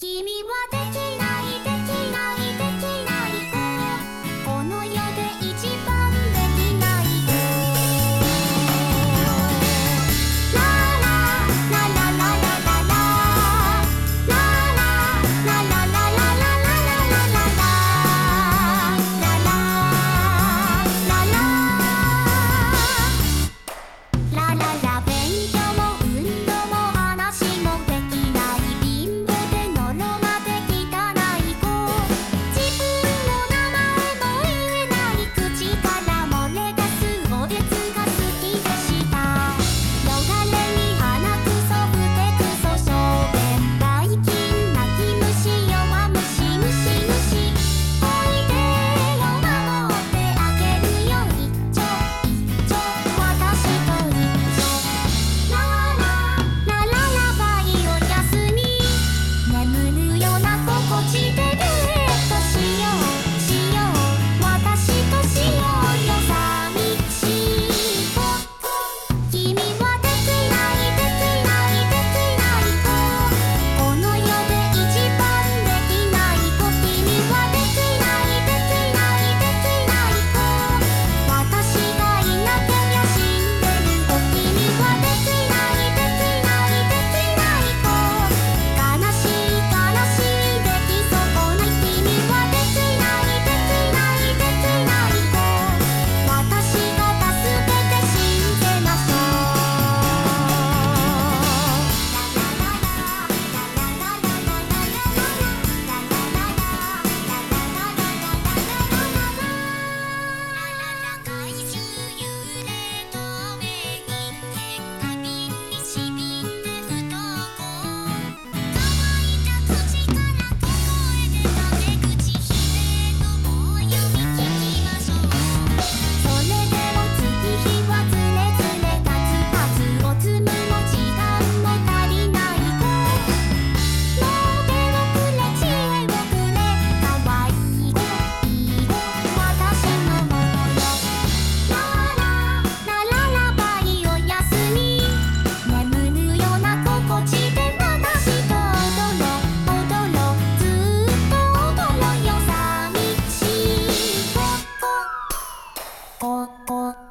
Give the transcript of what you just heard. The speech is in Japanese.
君はできここ。